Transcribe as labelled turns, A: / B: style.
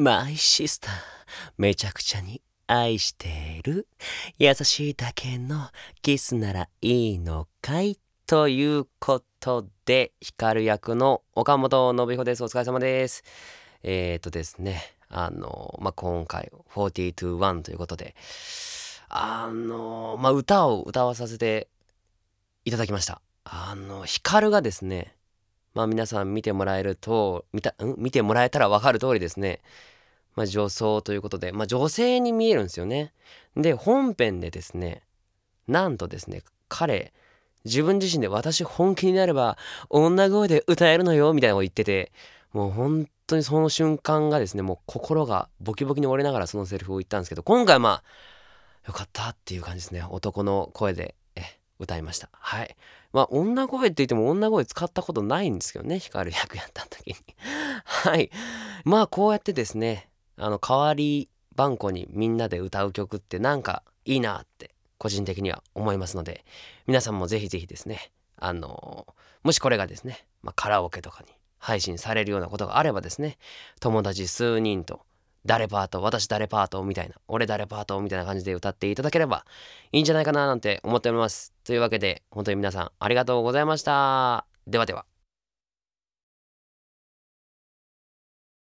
A: マイシスター、めちゃくちゃに愛してる。優しいだけのキスならいいのかいということで、光役の岡本信彦です。お疲れ様です。えっ、ー、とですね、あの、まあ、今回、421ということで、あの、まあ、歌を歌わさせていただきました。あの、光がですね、まあ皆さん見てもらえると、見た、ん？見てもらえたらわかる通りですね。まあ女装ということで、まあ女性に見えるんですよね。で、本編でですね、なんとですね、彼、自分自身で私本気になれば女声で歌えるのよみたいなこと言ってて、もう本当にその瞬間がですね、もう心がボキボキに折れながらそのセリフを言ったんですけど、今回まあ、よかったっていう感じですね。男の声で歌いました。はい。まあ、女声って言っても女声使ったことないんですけどね、光る役やった時に。はい。まあ、こうやってですね、あの、代わり番号にみんなで歌う曲ってなんかいいなって個人的には思いますので、皆さんもぜひぜひですね、あのもしこれがですね、まあ、カラオケとかに配信されるようなことがあればですね、友達数人と誰パート、私誰パートみたいな、俺誰パートみたいな感じで歌っていただければいいんじゃないかななんて思っております。というわけで、本当に皆さんありがとうございました。ではでは。